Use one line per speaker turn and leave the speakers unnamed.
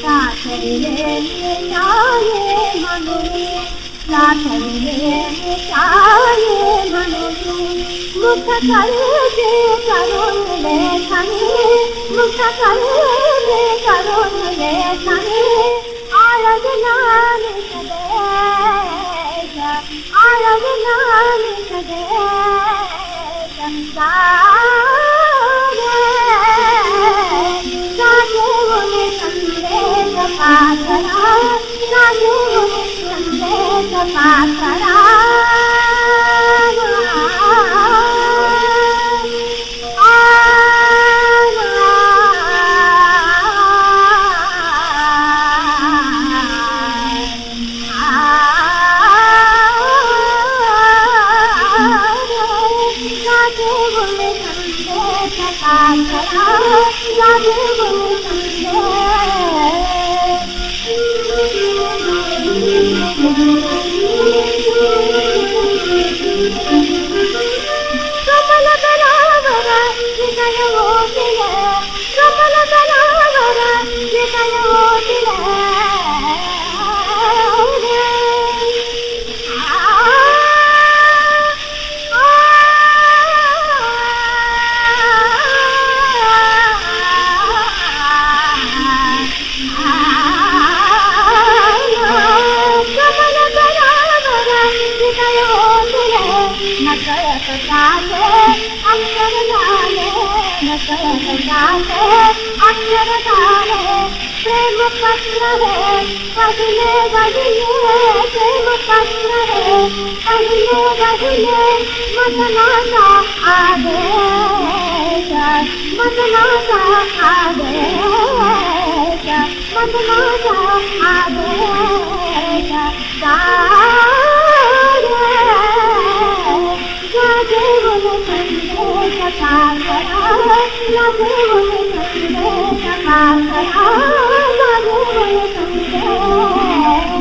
साथले चाये मनुनी साथले चाये मनुनी मुख करे करुण ले खनी मुख करे करुण ले खनी आरग नाम सदेश आरग नाम सदेश सागे बोले संदेश करो मे कन आर लागे गुण संदेश का करा लागे गुण संदेश कमल बराबर हृदय हो गया डाले न करत डाले अक्षर डाले न करत डाले अक्षर डाले प्रेम पत्र है बदले बदले प्रेम पत्र है बदले बदले मतनाता आगे मतनाता आगे मतनाता आगे बोले संदेश पाथरा राधे बोले संदेश पाथरा राधे बोले संदेश